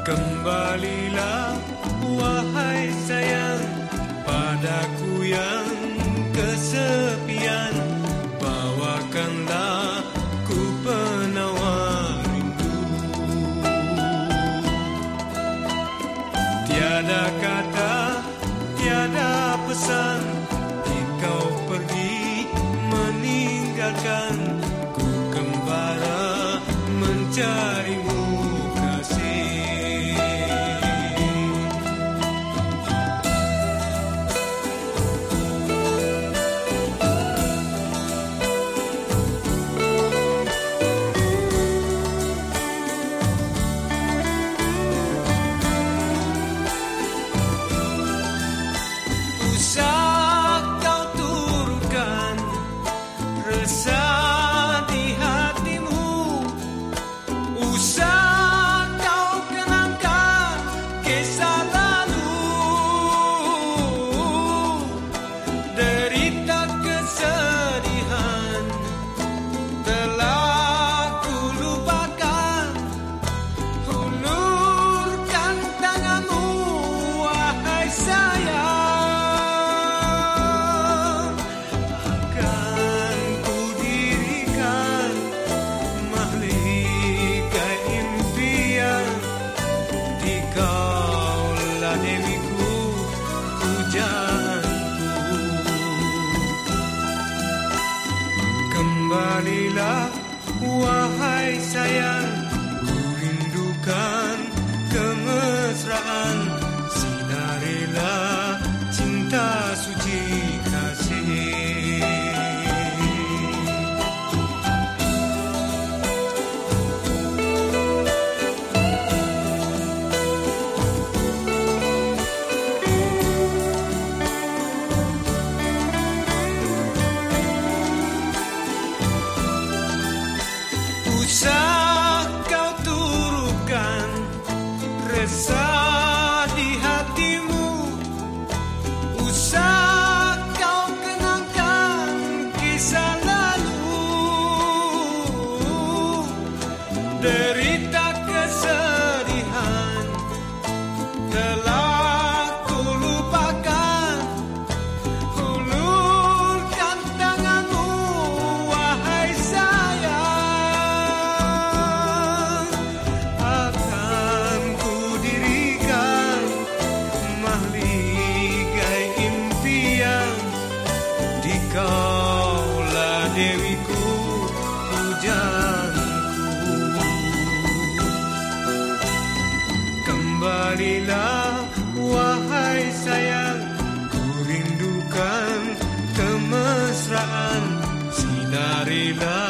Kembalilah wahai sayang Padaku yang kesepian. Bawakanlah ku penawar rindu Tiada kata, tiada pesan Kau pergi meninggalkan. Ku kembali mencarimu. Usah kau turunkan resah di hatimu Usah дитя. Usah kau turunkan resah di hatimu Usah kau kenangkan kisah lalu love.